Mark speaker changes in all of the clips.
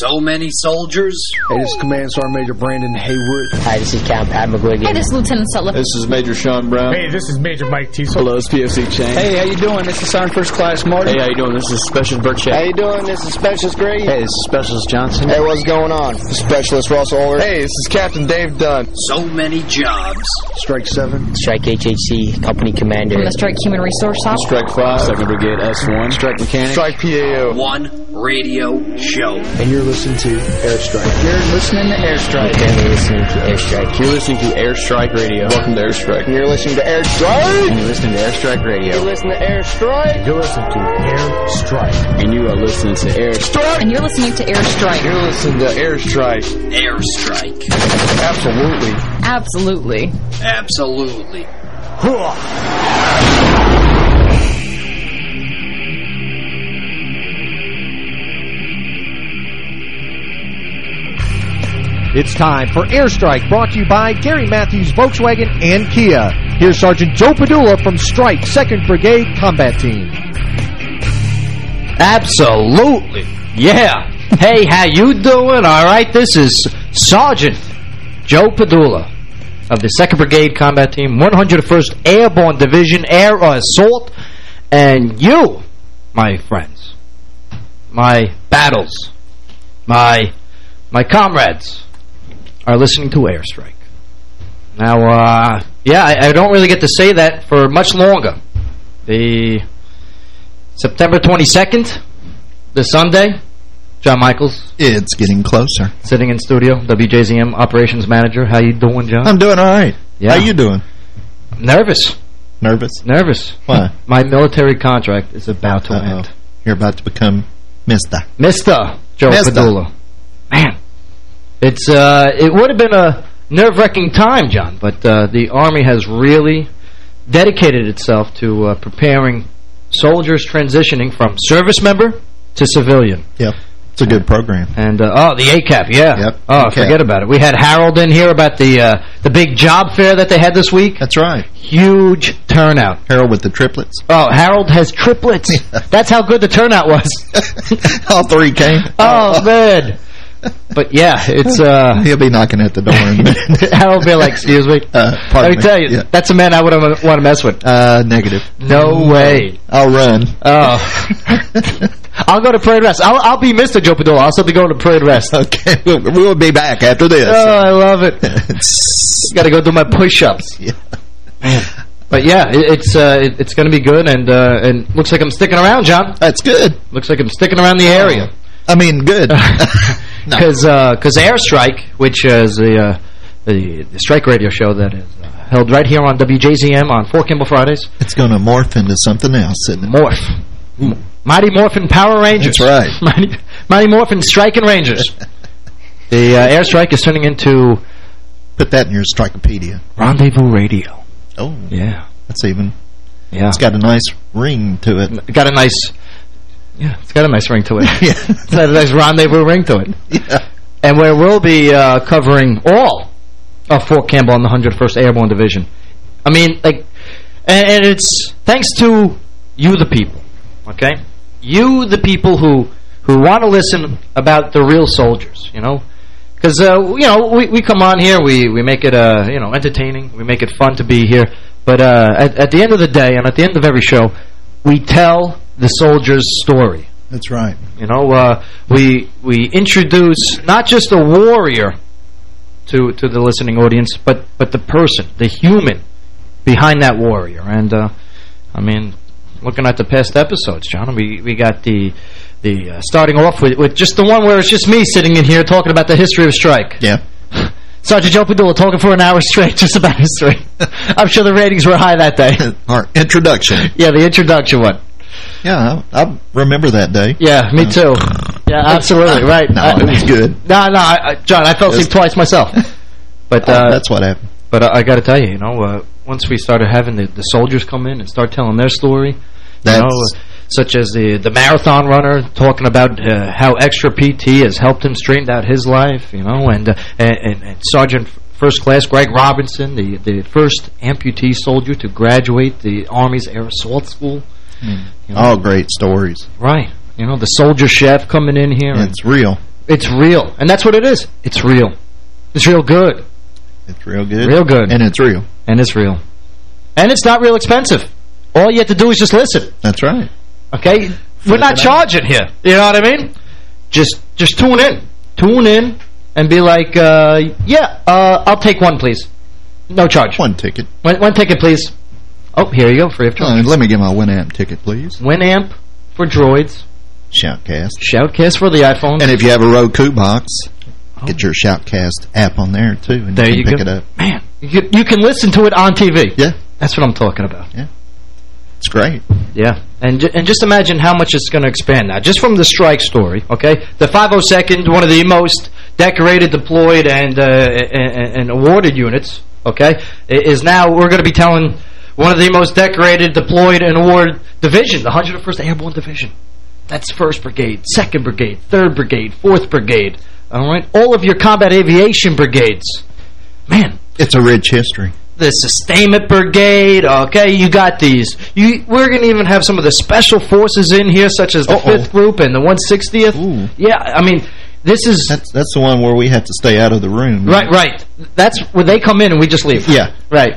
Speaker 1: So many soldiers.
Speaker 2: Hey, this is Command Sergeant Major Brandon Haywood.
Speaker 3: Hi, this is Captain Pat McGuigan.
Speaker 4: Hey, this is Lieutenant Sutliff.
Speaker 5: This is Major Sean Brown.
Speaker 6: Hey, this is Major Mike Teasel.
Speaker 7: Hello, it's PFC Shane.
Speaker 8: Hey, how you doing? This is Sergeant First Class Martin.
Speaker 7: Hey, how you doing? This is Specialist Burt
Speaker 9: How you doing? This is Specialist Greg.
Speaker 7: Hey, this is Specialist Johnson.
Speaker 9: Hey, what's going on? Specialist Russell Oler.
Speaker 2: Hey, this is Captain Dave Dunn.
Speaker 1: So many jobs.
Speaker 2: Strike 7.
Speaker 3: Strike HHC, Company Commander.
Speaker 4: From the Strike Human Resource Officer.
Speaker 7: Strike 5. Second Brigade S1. Strike Mechanic.
Speaker 2: Strike PAO.
Speaker 1: One radio show.
Speaker 2: And you're listening to Airstrike.
Speaker 8: You're listening to Airstrike.
Speaker 3: And you're listening to Airstrike.
Speaker 7: You're listening to Airstrike Radio. Welcome to Airstrike.
Speaker 9: And you're listening to Airstrike.
Speaker 7: And you're listening to Airstrike Radio.
Speaker 9: You're listening to Airstrike.
Speaker 6: You're listening to Airstrike.
Speaker 7: And you are listening to Airstrike.
Speaker 4: And you're listening to Airstrike.
Speaker 2: You're listening to Airstrike.
Speaker 1: Airstrike.
Speaker 2: Absolutely.
Speaker 4: Absolutely.
Speaker 1: Absolutely.
Speaker 10: It's time for Airstrike, brought to you by Gary Matthews Volkswagen and Kia. Here's Sergeant Joe Padula from Strike 2nd Brigade Combat Team.
Speaker 11: Absolutely. Yeah. Hey, how you doing? All right, this is Sergeant Joe Padula of the 2nd Brigade Combat Team, 101st Airborne Division, Air Assault, and you, my friends, my battles, my my comrades, are listening to Airstrike. Now, uh, yeah, I, I, don't really get to say that for much longer. The September 22nd, the Sunday, John Michaels.
Speaker 12: It's getting closer.
Speaker 11: Sitting in studio, WJZM Operations Manager. How you doing, John?
Speaker 12: I'm doing all right. Yeah. How you doing?
Speaker 11: Nervous.
Speaker 12: Nervous?
Speaker 11: Nervous.
Speaker 12: Why?
Speaker 11: My military contract is about to
Speaker 12: uh -oh.
Speaker 11: end.
Speaker 12: You're about to become Mr.
Speaker 11: Mr. Joe
Speaker 12: Mr.
Speaker 11: Padula. Man, it's uh, it would have been a nerve-wracking time, John, but uh, the Army has really dedicated itself to uh, preparing soldiers transitioning from service member to civilian.
Speaker 12: Yep. It's a good program.
Speaker 11: And, uh, oh, the ACAP, yeah.
Speaker 12: Yep.
Speaker 11: Oh,
Speaker 12: ACAP.
Speaker 11: forget about it. We had Harold in here about the uh, the big job fair that they had this week.
Speaker 12: That's right.
Speaker 11: Huge turnout.
Speaker 12: Harold with the triplets.
Speaker 11: Oh, Harold has triplets. That's how good the turnout was.
Speaker 12: All three came.
Speaker 11: Oh, man. But yeah, it's uh
Speaker 12: he'll be knocking at the door in a minute.
Speaker 11: Harold be like, "Excuse me."
Speaker 12: Uh,
Speaker 11: Let me,
Speaker 12: me.
Speaker 11: tell you,
Speaker 12: yeah.
Speaker 11: that's a man I wouldn't want to mess with.
Speaker 12: Uh, negative.
Speaker 11: No way.
Speaker 12: I'll run.
Speaker 11: Oh, I'll go to parade rest. I'll I'll be Mr. Joe Padula. I'll still be going to parade rest.
Speaker 12: Okay, we'll, we'll be back after this.
Speaker 11: Oh, I love it. Got to go do my push-ups.
Speaker 12: Yeah.
Speaker 11: But yeah, it, it's uh, it, it's going to be good, and uh, and looks like I'm sticking around, John.
Speaker 12: That's good.
Speaker 11: Looks like I'm sticking around the area.
Speaker 12: I mean, good.
Speaker 11: Because no. because uh, Airstrike, which is the, uh, the, the strike radio show that is uh, held right here on WJZM on Fort Campbell Fridays.
Speaker 12: It's going to morph into something else, isn't it?
Speaker 11: Morph. Mm. Mighty Morphin Power Rangers.
Speaker 12: That's right.
Speaker 11: Mighty, Mighty Morphin Striking Rangers. the uh, Airstrike is turning into...
Speaker 12: Put that in your Strikeopedia.
Speaker 11: Rendezvous Radio.
Speaker 12: Oh.
Speaker 11: Yeah.
Speaker 12: That's even...
Speaker 11: Yeah.
Speaker 12: It's got a nice ring to it.
Speaker 11: it got a nice... Yeah, it's got a nice ring to it.
Speaker 12: yeah.
Speaker 11: It's got a nice rendezvous ring to it.
Speaker 12: Yeah.
Speaker 11: And where we'll be uh, covering all of Fort Campbell and the 101st Airborne Division. I mean, like, and, and it's thanks to you, the people, okay? You, the people who who want to listen about the real soldiers, you know? Because, uh, you know, we, we come on here, we, we make it, uh, you know, entertaining, we make it fun to be here. But uh, at, at the end of the day, and at the end of every show, we tell the soldier's story.
Speaker 12: That's right.
Speaker 11: You know, uh, we we introduce not just a warrior to to the listening audience, but but the person, the human behind that warrior. And uh, I mean, looking at the past episodes, John, we we got the the uh, starting off with with just the one where it's just me sitting in here talking about the history of strike.
Speaker 12: Yeah.
Speaker 11: Sergeant Joe Padula talking for an hour straight just about history. I'm sure the ratings were high that day.
Speaker 12: Our introduction.
Speaker 11: Yeah, the introduction one.
Speaker 12: Yeah, I, I remember that day.
Speaker 11: Yeah, me too. Yeah, absolutely, right.
Speaker 12: No, it was good.
Speaker 11: No, no, I, John, I fell asleep twice myself. But uh,
Speaker 12: oh, that's what happened.
Speaker 11: But uh, I got to tell you, you know, uh, once we started having the, the soldiers come in and start telling their story,
Speaker 12: that's
Speaker 11: you know, such as the the marathon runner talking about uh, how extra PT has helped him straighten out his life, you know, and uh, and, and, and Sergeant first class. Greg Robinson, the, the first amputee soldier to graduate the Army's Air Assault School.
Speaker 12: Mm.
Speaker 11: You know,
Speaker 12: All great stories.
Speaker 11: Right. You know, the soldier chef coming in here. and
Speaker 12: It's real.
Speaker 11: It's real. And that's what it is. It's real. It's real good.
Speaker 12: It's real good.
Speaker 11: Real good.
Speaker 12: And it's real.
Speaker 11: And it's real. And it's not real expensive. All you have to do is just listen.
Speaker 12: That's right.
Speaker 11: Okay? We're not charging here. You know what I mean? Just just tune in. Tune in and be like, uh, yeah, uh, I'll take one, please. No charge.
Speaker 12: One ticket.
Speaker 11: One, one ticket, please. Oh, here you go, free of charge.
Speaker 12: Uh, let me get my Winamp ticket, please.
Speaker 11: Winamp for droids.
Speaker 12: Shoutcast.
Speaker 11: Shoutcast for the iPhone.
Speaker 12: And if you have a Roku box, get your Shoutcast app on there, too, and
Speaker 11: There
Speaker 12: you
Speaker 11: you
Speaker 12: can pick
Speaker 11: go.
Speaker 12: it up.
Speaker 11: Man, you, you can listen to it on TV.
Speaker 12: Yeah.
Speaker 11: That's what I'm talking about.
Speaker 12: Yeah. It's great.
Speaker 11: Yeah, and and just imagine how much it's going to expand now. Just from the strike story, okay? The 502nd, one of the most decorated, deployed, and, uh, and, and awarded units, okay, is now, we're going to be telling one of the most decorated, deployed, and awarded division, the 101st Airborne Division. That's 1st Brigade, 2nd Brigade, 3rd Brigade, 4th Brigade, all right? All of your combat aviation brigades. Man,
Speaker 12: It's a rich history.
Speaker 11: the sustainment brigade. Okay, you got these. You, we're going to even have some of the special forces in here, such as the
Speaker 12: Uh-oh.
Speaker 11: fifth group and the 160th.
Speaker 12: Ooh.
Speaker 11: Yeah, I mean, this is
Speaker 12: That's that's the one where we have to stay out of the room.
Speaker 11: right. Right. That's where they come in and we just leave.
Speaker 12: Yeah.
Speaker 11: Right.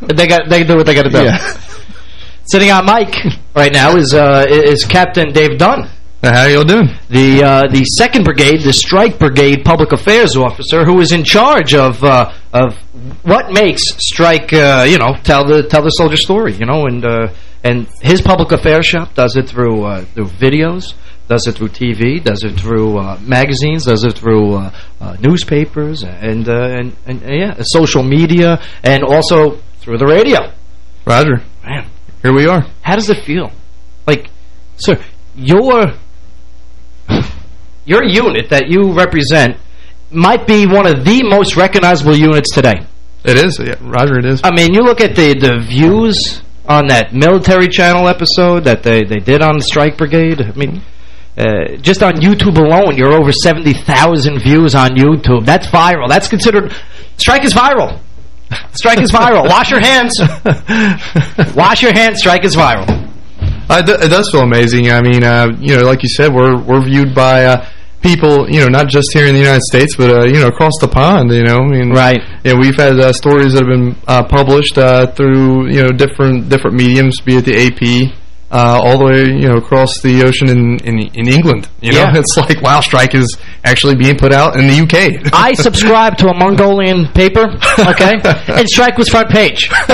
Speaker 11: they got. They do what they got to do.
Speaker 12: Yeah.
Speaker 11: Sitting on mic right now is uh, is Captain Dave Dunn.
Speaker 5: How y'all doing?
Speaker 11: The uh, the second brigade, the strike brigade public affairs officer, who is in charge of uh, of what makes strike, uh, you know, tell the tell the soldier story, you know, and uh, and his public affairs shop does it through uh, through videos, does it through TV, does it through uh, magazines, does it through uh, uh, newspapers, and, uh, and and yeah, social media, and also through the radio.
Speaker 5: Roger.
Speaker 11: Man,
Speaker 5: Here we are.
Speaker 11: how does it feel? Like, sir, your your unit that you represent might be one of the most recognizable units today.
Speaker 5: It is. Yeah, Roger, it is.
Speaker 11: I mean, you look at the the views on that military channel episode that they they did on the Strike Brigade. I mean. Uh, just on YouTube alone, you're over 70,000 views on YouTube. That's viral. That's considered... Strike is viral. Strike is viral. Wash your hands. Wash your hands. Strike is viral.
Speaker 5: Uh, it do- it does feel amazing. I mean, uh, you know, like you said, we're we're viewed by uh, people, you know, not just here in the United States, but uh, you know, across the pond. You know, I mean,
Speaker 11: Right.
Speaker 5: Yeah, we've had uh, stories that have been uh, published uh, through you know different different mediums, be it the AP. Uh, all the way, you know, across the ocean in in, in England. You know,
Speaker 11: Yeah.
Speaker 5: it's like wow, strike is actually being put out in the UK.
Speaker 11: I subscribe to a Mongolian paper, okay? and Strike was front page.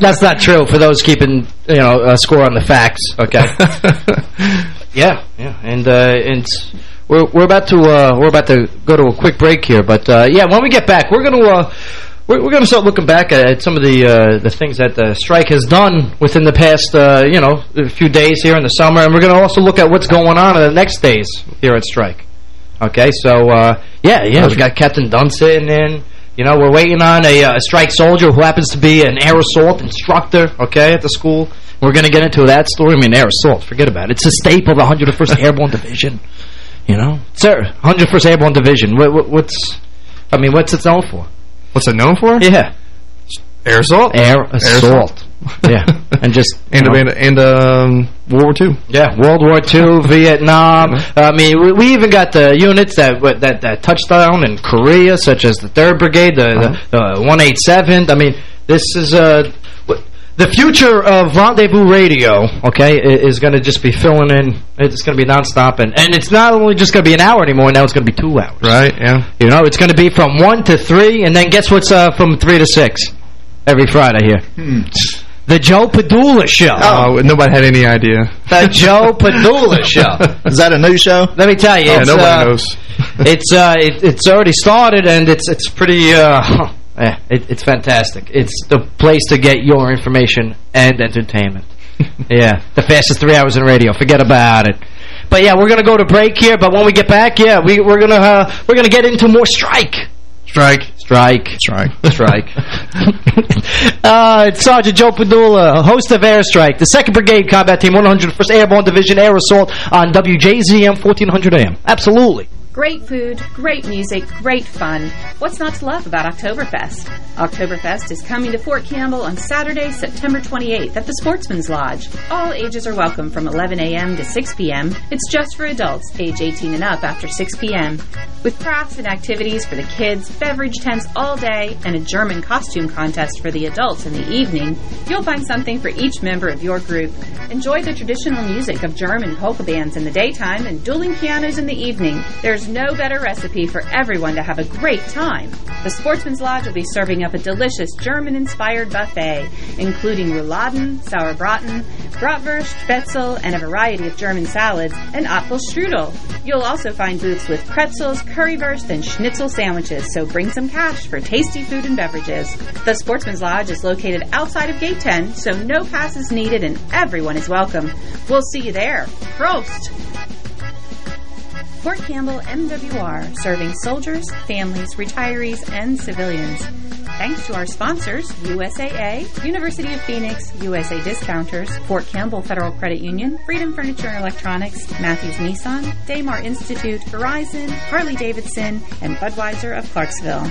Speaker 11: That's not true for those keeping, you know, a score on the facts, okay? yeah, yeah. And uh, and we're we're about to uh, we're about to go to a quick break here, but uh, yeah, when we get back, we're going to uh, we're, we're going to start looking back at, some of the uh, the things that the strike has done within the past, uh, you know, a few days here in the summer, and we're going to also look at what's going on in the next days here at strike. Okay, so uh, yeah, yeah, we got Captain Dunn sitting in. You know, we're waiting on a, uh, a strike soldier who happens to be an air assault instructor. Okay, at the school. We're going to get into that story. I mean, air assault, forget about it. It's a staple of the 101st Airborne Division. You know, sir, 101st Airborne Division. What, what, what's, I mean, what's it known for?
Speaker 5: What's it known for?
Speaker 11: Yeah,
Speaker 5: Air assault.
Speaker 11: air assault. yeah, and just
Speaker 5: and
Speaker 11: know,
Speaker 5: and, um, World War Two.
Speaker 11: Yeah, World War II, Vietnam. I mean, we, we even got the units that that that touched down in Korea, such as the Third Brigade, the the, the 187th. I mean, this is uh, the future of rendezvous radio. Okay, is going to just be filling in. It's going to be nonstop, and and it's not only just going to be an hour anymore. Now it's going to be two hours.
Speaker 5: Right. Yeah.
Speaker 11: You know, it's going to be from one to three, and then guess what's uh, from three to six every Friday here. The Joe Padula Show.
Speaker 5: Oh, nobody had any idea.
Speaker 11: The Joe Padula Show.
Speaker 12: Is that a new show?
Speaker 11: Let me tell you,
Speaker 5: Yeah,
Speaker 11: it's,
Speaker 5: nobody
Speaker 11: uh,
Speaker 5: knows.
Speaker 11: it's uh, it, it's already started, and it's it's pretty. Uh, eh, it, it's fantastic. It's the place to get your information and entertainment. yeah, the fastest three hours in radio. Forget about it. But yeah, we're gonna go to break here. But when we get back, yeah, we we're gonna uh, we're gonna get into more strike.
Speaker 5: Strike.
Speaker 11: Strike.
Speaker 12: Strike.
Speaker 11: Strike. uh, it's Sergeant Joe Padula, host of Airstrike, the 2nd Brigade Combat Team, 101st Airborne Division Air Assault on WJZM 1400 AM. Absolutely.
Speaker 13: Great food, great music, great fun. What's not to love about Oktoberfest? Oktoberfest is coming to Fort Campbell on Saturday, September 28th at the Sportsman's Lodge. All ages are welcome from 11 a.m. to 6 p.m. It's just for adults, age 18 and up after 6 p.m. With crafts and activities for the kids, beverage tents all day, and a German costume contest for the adults in the evening, you'll find something for each member of your group. Enjoy the traditional music of German polka bands in the daytime and dueling pianos in the evening. There's no better recipe for everyone to have a great time. The Sportsman's Lodge will be serving up a delicious German-inspired buffet, including rouladen, sauerbraten, bratwurst, spätzle, and a variety of German salads, and Apfelstrudel. You'll also find booths with pretzels, currywurst, and schnitzel sandwiches, so bring some cash for tasty food and beverages. The Sportsman's Lodge is located outside of Gate 10, so no pass is needed and everyone is welcome. We'll see you there. Prost! Fort Campbell MWR, serving soldiers, families, retirees, and civilians. Thanks to our sponsors, USAA, University of Phoenix, USA Discounters, Fort Campbell Federal Credit Union, Freedom Furniture and Electronics, Matthews Nissan, Daymar Institute, Verizon, Harley Davidson, and Budweiser of Clarksville.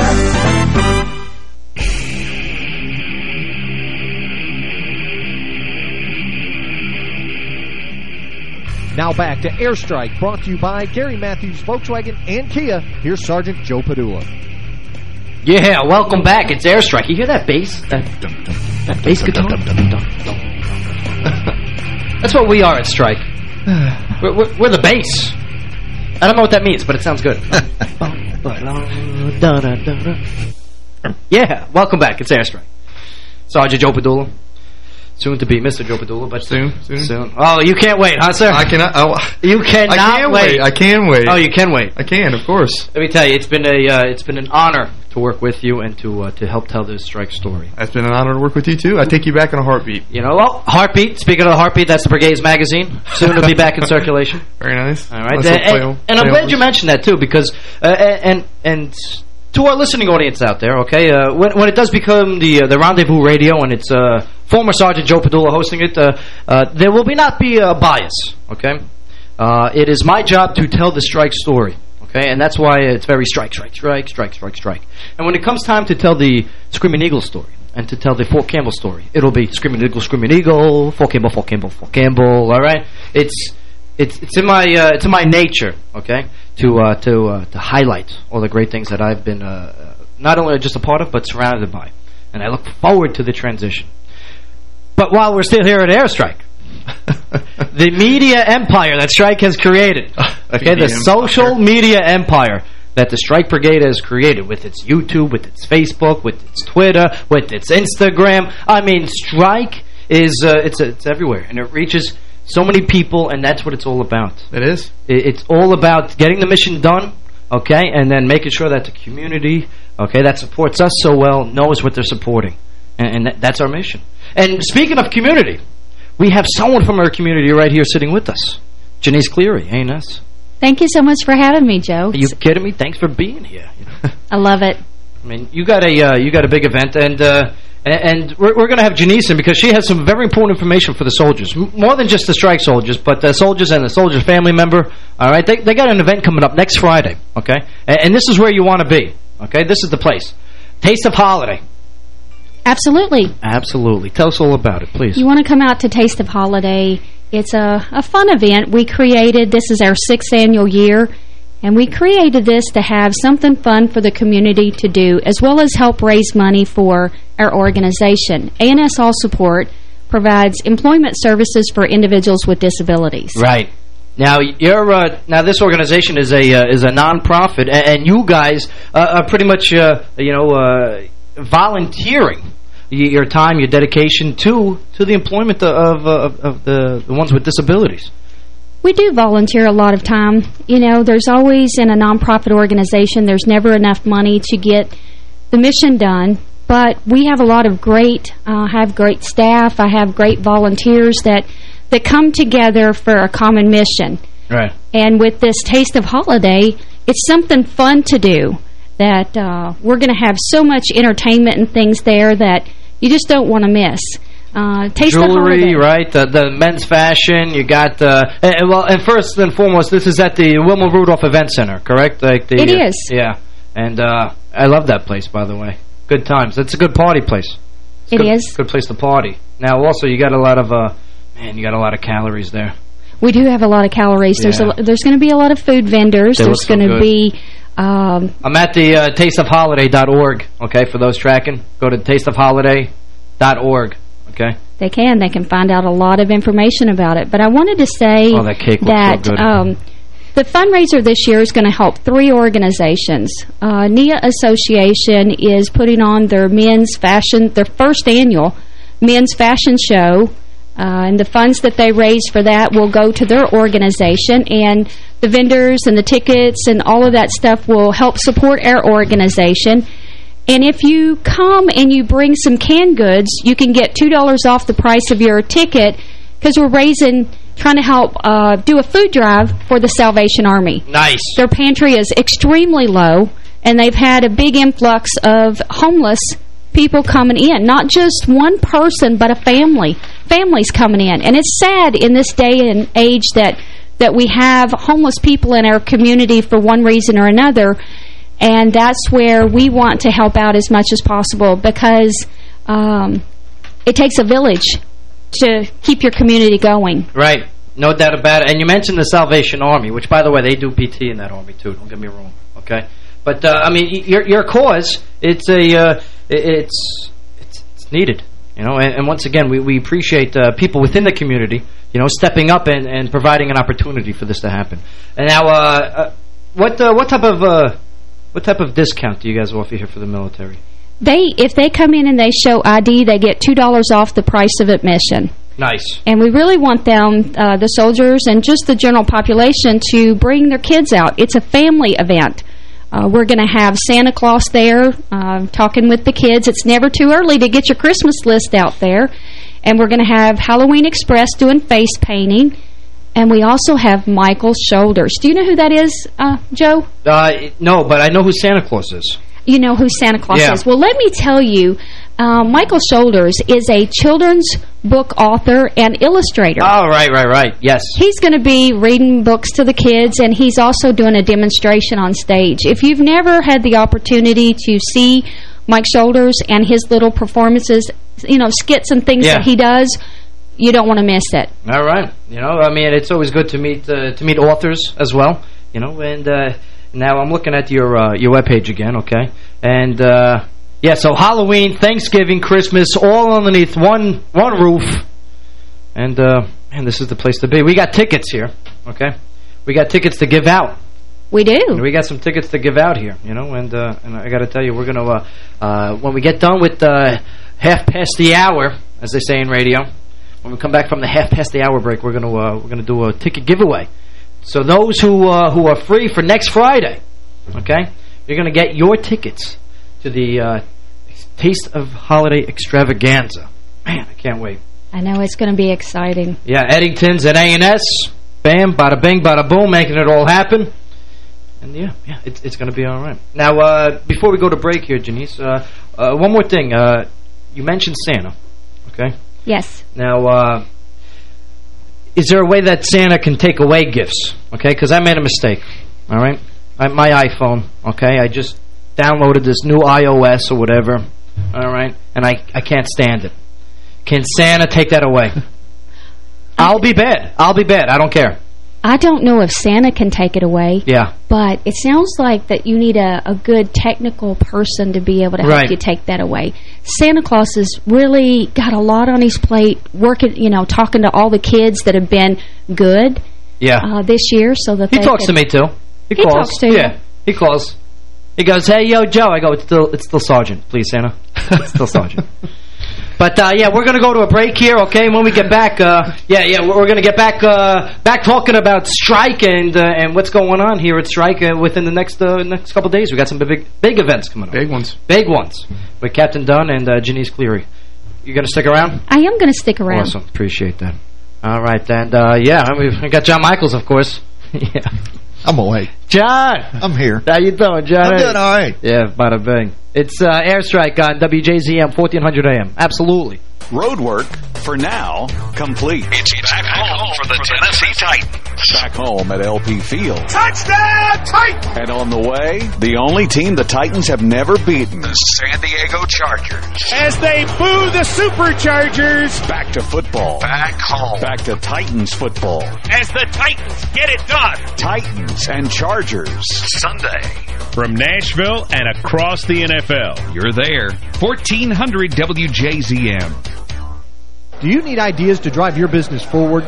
Speaker 10: Now back to Airstrike, brought to you by Gary Matthews Volkswagen and Kia. Here's Sergeant Joe Padula.
Speaker 11: Yeah, welcome back. It's Airstrike. You hear that bass? That, that bass guitar? That's what we are at Strike. We're, we're, we're the bass. I don't know what that means, but it sounds good. yeah, welcome back. It's Airstrike. Sergeant Joe Padula. Soon to be Mr. Joe Padula, but
Speaker 5: soon, soon,
Speaker 11: soon. Oh, you can't wait, huh, sir?
Speaker 5: I cannot. Oh,
Speaker 11: you cannot
Speaker 5: I can
Speaker 11: wait.
Speaker 5: wait. I can wait.
Speaker 11: Oh, you can wait.
Speaker 5: I can, of course.
Speaker 11: Let me tell you, it's been a uh, it's been an honor to work with you and to uh, to help tell this strike story.
Speaker 5: It's been an honor to work with you too. I take you back in a heartbeat.
Speaker 11: You know, well, Heartbeat. Speaking of the Heartbeat, that's the Brigade's magazine. Soon to be back in circulation.
Speaker 5: Very nice.
Speaker 11: All right,
Speaker 5: Nice
Speaker 11: and, and, I'm glad you mentioned that too, because uh, and and to our listening audience out there, okay, uh, when when it does become the uh, the Rendezvous Radio and it's uh, former Sergeant Joe Padula hosting it, uh, uh, there will be not be a bias, okay. Uh, it is my job to tell the strike story. Okay, and that's why it's very strike, strike, strike, strike, strike, strike. And when it comes time to tell the Screaming Eagle story and to tell the Fort Campbell story, it'll be Screaming Eagle, Screaming Eagle, Fort Campbell, Fort Campbell, Fort Campbell. All right, it's it's it's in my it's in my nature. Okay, to uh, to uh, to highlight all the great things that I've been uh, not only just a part of but surrounded by, and I look forward to the transition. But while we're still here at Airstrike, the media empire that Strike has created, okay, the social media empire that the Strike Brigade has created with its YouTube, with its Facebook, with its Twitter, with its Instagram. I mean, Strike is uh, it's it's everywhere, and it reaches so many people, and that's what it's all about.
Speaker 5: It is.
Speaker 11: It's all about getting the mission done, okay, and then making sure that the community, okay, that supports us so well knows what they're supporting, and, and that's our mission. And speaking of community, we have someone from our community right here sitting with us. Janice Cleary, ain't us?
Speaker 14: Thank you so much for having me, Joe.
Speaker 11: Are you kidding me? Thanks for being here.
Speaker 14: I love it.
Speaker 11: I mean, you got a uh, you got a big event, and uh, and, and we're, we're going to have Janice in because she has some very important information for the soldiers, more than just the strike soldiers, but the soldiers and the soldiers' family member. All right, they they got an event coming up next Friday. Okay, and, and this is where you want to be. Okay, this is the place. Taste of Holiday.
Speaker 14: Absolutely.
Speaker 11: Absolutely. Tell us all about it, please.
Speaker 14: You want to come out to Taste of Holiday. It's a, a fun event. We created, this is our sixth annual year, and we created this to have something fun for the community to do, as well as help raise money for our organization. A&S All Support provides employment services for individuals with disabilities.
Speaker 11: Right. Now you're uh, now this organization is a uh, is a nonprofit, and, and you guys uh, are pretty much uh, you know uh, volunteering your time, your dedication to to the employment of of, of the the ones with disabilities.
Speaker 14: We do volunteer a lot of time. You know, there's always in a nonprofit organization, there's never enough money to get the mission done. But we have a lot of great, uh, have great staff. I have great volunteers that that come together for a common mission.
Speaker 11: Right.
Speaker 14: And with this Taste of Holiday, it's something fun to do. That uh, we're going to have so much entertainment and things there that you just don't want to miss. Uh, Taste of
Speaker 11: Jewelry, right? The, the men's fashion. You got uh, and, well, and first and foremost, this is at the Wilma Rudolph Event Center, correct? Like the,
Speaker 14: It
Speaker 11: uh. Yeah, and uh, I love that place, by the way. Good times. It's a good party place. It's
Speaker 14: It
Speaker 11: good,
Speaker 14: is.
Speaker 11: Good place to party. Now, also, you got a lot of uh, man, you got a lot of calories there.
Speaker 14: We do have a lot of calories. There's a, there's going to be a lot of food vendors.
Speaker 11: They
Speaker 14: there's
Speaker 11: so
Speaker 14: going to be um,
Speaker 11: I'm at the uh, tasteofholiday.org. Okay, for those tracking, go to tasteofholiday.org. Okay.
Speaker 14: they can they can find out a lot of information about it. But I wanted to say
Speaker 11: Oh, that looks so
Speaker 14: um, the fundraiser this year is going to help three organizations. Uh, NIA Association is putting on their men's fashion, their first annual men's fashion show. Uh, and the funds that they raise for that will go to their organization. And the vendors and the tickets and all of that stuff will help support our organization. And if you come and you bring some canned goods, you can get $2 off the price of your ticket because we're raising, trying to help uh, do a food drive for the Salvation Army.
Speaker 11: Nice.
Speaker 14: Their pantry is extremely low, and they've had a big influx of homeless people coming in. Not just one person, but a family. Families coming in. And it's sad in this day and age that that we have homeless people in our community for one reason or another. And that's where we want to help out as much as possible because um, it takes a village to keep your community going.
Speaker 11: Right. No doubt about it. And you mentioned the Salvation Army, which, by the way, they do PT in that army, too. Don't get me wrong, okay? But, uh, I mean, your your cause, it's a uh, it's, it's, it's needed, you know? And, and once again, we, we appreciate uh, people within the community, you know, stepping up and, and providing an opportunity for this to happen. And now, uh, uh, what uh, what type of what type of discount do you guys offer here for the military?
Speaker 14: They, if they come in and they show ID, they get $2 off the price of admission.
Speaker 11: Nice.
Speaker 14: And we really want them, uh, the soldiers and just the general population, to bring their kids out. It's a family event. Uh, we're going to have Santa Claus there uh, talking with the kids. It's never too early to get your Christmas list out there. And we're going to have Halloween Express doing face painting. And we also have Michael Shoulders. Do you know who that is, uh, Joe?
Speaker 11: Uh, no, but I know who Santa Claus is.
Speaker 14: You know who Santa Claus
Speaker 11: Yeah.
Speaker 14: is. Well, let me tell you, uh, Michael Shoulders is a children's book author and illustrator.
Speaker 11: Oh, right, right, right. Yes.
Speaker 14: He's going to be reading books to the kids, and he's also doing a demonstration on stage. If you've never had the opportunity to see Mike Shoulders and his little performances, you know, skits and things
Speaker 11: Yeah.
Speaker 14: that he does, you don't want to miss it.
Speaker 11: All right. You know, I mean, it's always good to meet uh, to meet authors as well. You know, and uh, now I'm looking at your uh, your webpage again. Okay, and uh, yeah, so Halloween, Thanksgiving, Christmas, all underneath one one roof. And uh, man, this is the place to be. We got tickets here. Okay, we got tickets to give out.
Speaker 14: We do.
Speaker 11: We got some tickets to give out here, you know, and uh, and I got to tell you, we're gonna uh, uh, when we get done with uh, half past the hour, as they say in radio, when we come back from the half past the hour break, we're gonna uh, we're gonna do a ticket giveaway. So those who uh, who are free for next Friday, okay, you're gonna get your tickets to the uh, Taste of Holiday Extravaganza. Man, I can't wait.
Speaker 14: I know it's going to be exciting.
Speaker 11: Yeah, Eddington's at A&S. Bam, bada bing, bada boom, making it all happen. And yeah, yeah, it's it's going to be all right. Now, uh, before we go to break here, Janice, uh, uh, one more thing. Uh, you mentioned Santa, okay?
Speaker 14: Yes.
Speaker 11: Now, uh, is there a way that Santa can take away gifts? Okay, because I made a mistake. All right, I, my iPhone. Okay, I just downloaded this new iOS or whatever. All right, and I I can't stand it. Can Santa take that away? I'll be bad. I'll be bad. I don't care.
Speaker 14: I don't know if Santa can take it away.
Speaker 11: Yeah.
Speaker 14: But it sounds like that you need a, a good technical person to be able to help
Speaker 11: Right.
Speaker 14: you take that away. Santa Claus has really got a lot on his plate, working, you know, talking to all the kids that have been good
Speaker 11: Yeah.
Speaker 14: uh, this year so that
Speaker 11: he talks
Speaker 14: could-
Speaker 11: to me too. He,
Speaker 14: He
Speaker 11: calls.
Speaker 14: talks to you?
Speaker 11: Yeah. He calls. He goes, "Hey, yo, Joe." I go, "It's still, it's still Sergeant, please, Santa. It's still Sergeant." But uh, yeah, we're gonna go to a break here, okay? When we get back, uh, yeah, yeah, we're, we're gonna get back, uh, back talking about strike and uh, and what's going on here at strike uh, within the next uh, next couple days. We got some big big events coming up,
Speaker 5: Big ones,
Speaker 11: big ones with Captain Dunn and uh, Janice Cleary. You gonna stick around?
Speaker 14: I am going to stick around.
Speaker 11: Awesome, appreciate that. All right, and uh, yeah, we've got John Michaels, of course. yeah.
Speaker 12: I'm awake.
Speaker 11: John!
Speaker 12: I'm here.
Speaker 11: How you doing, John?
Speaker 12: I'm doing all right.
Speaker 11: Yeah, bada bing. It's uh, Airstrike on WJZM 1400 AM. Absolutely.
Speaker 15: Roadwork, for now, complete.
Speaker 16: It's back home for the Tennessee Titans.
Speaker 15: Back home at LP Field.
Speaker 16: Touchdown, Titans!
Speaker 15: And on the way, the only team the Titans have never beaten.
Speaker 16: The San Diego Chargers.
Speaker 15: As they boo the Superchargers. Back to football.
Speaker 16: Back home.
Speaker 15: Back to Titans football.
Speaker 16: As the Titans get it done.
Speaker 15: Titans and Chargers.
Speaker 16: Sunday.
Speaker 17: From Nashville and across the NFL, you're there. 1400 WJZM.
Speaker 10: Do you need ideas to drive your business forward?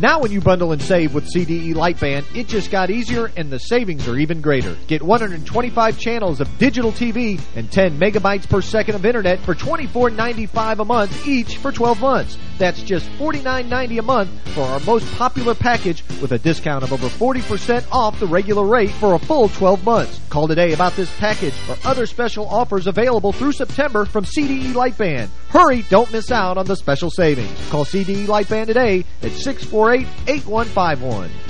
Speaker 10: Now when you bundle and save with CDE Lightband, it just got easier and the savings are even greater. Get 125 channels of digital TV and 10 megabytes per second of internet for $24.95 a month each for 12 months. That's just $49.90 a month for our most popular package with a discount of over 40% off the regular rate for a full 12 months. Call today about this package or other special offers available through September from CDE Lightband. Hurry, don't miss out on the special savings. Call CDE Lightband today at 648-8151.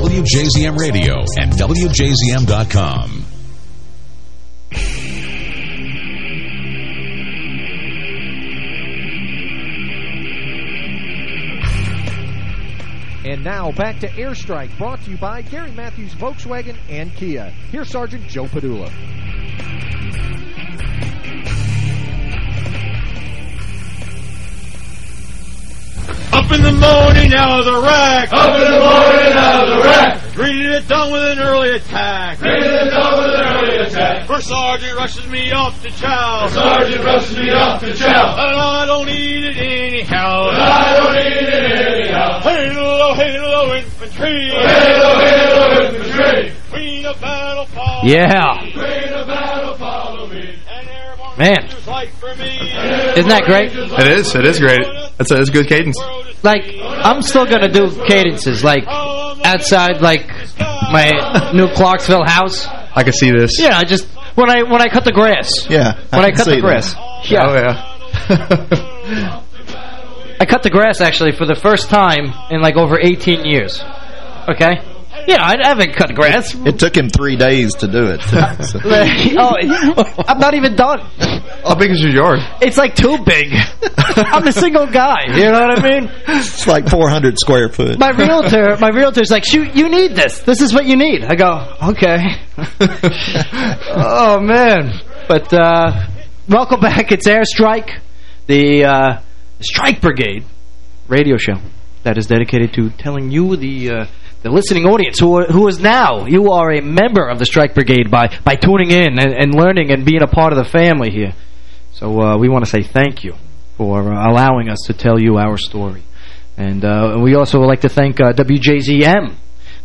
Speaker 18: Radio and WJZM.com.
Speaker 10: And now back to Airstrike, brought to you by Gary Matthews Volkswagen and Kia. Here's Sergeant Joe Padula.
Speaker 15: Up in the morning out of the rack.
Speaker 19: Up in the morning out of the rack.
Speaker 15: Greeted it done with an early attack.
Speaker 19: Greeted it done with an early attack.
Speaker 15: First sergeant rushes me off to chow.
Speaker 19: The sergeant rushes me off to chow.
Speaker 15: And I don't need it anyhow.
Speaker 19: And I don't need it anyhow.
Speaker 15: Halo, halo, infantry.
Speaker 19: Halo, halo, infantry.
Speaker 15: Queen of battle, follow
Speaker 11: Yeah.
Speaker 15: me.
Speaker 19: Queen of battle, follow me.
Speaker 11: Man. Isn't that great?
Speaker 5: It is. It is great. That's a, that's a good cadence.
Speaker 11: Like, I'm still going to do cadences, like, outside, like, my new Clarksville house.
Speaker 5: I can see this.
Speaker 11: Yeah, I just, when I when I cut the grass.
Speaker 12: Yeah.
Speaker 11: When I,
Speaker 12: can
Speaker 11: cut the grass.
Speaker 12: that.
Speaker 11: Yeah.
Speaker 5: Oh, yeah.
Speaker 11: I cut the grass, actually, for the first time in, like, over 18 years. Okay? Yeah, I haven't cut grass.
Speaker 12: It took him three days to do it. So-
Speaker 11: oh, I'm not even done.
Speaker 5: How big is your yard?
Speaker 11: It's like too big. I'm a single guy. You know what I mean?
Speaker 12: It's like 400 square foot.
Speaker 11: My realtor, my realtor's like, shoot, you need this. This is what you need. I go, okay. oh, man. But, uh, welcome back. It's Airstrike, the, uh, Strike Brigade radio show that is dedicated to telling you, the, uh, the listening audience, who who is now, you are a member of the Strike Brigade by, by tuning in and, and learning and being a part of the family here. So, uh, we want to say thank you for uh, allowing us to tell you our story. And uh, we also would like to thank uh, WJZM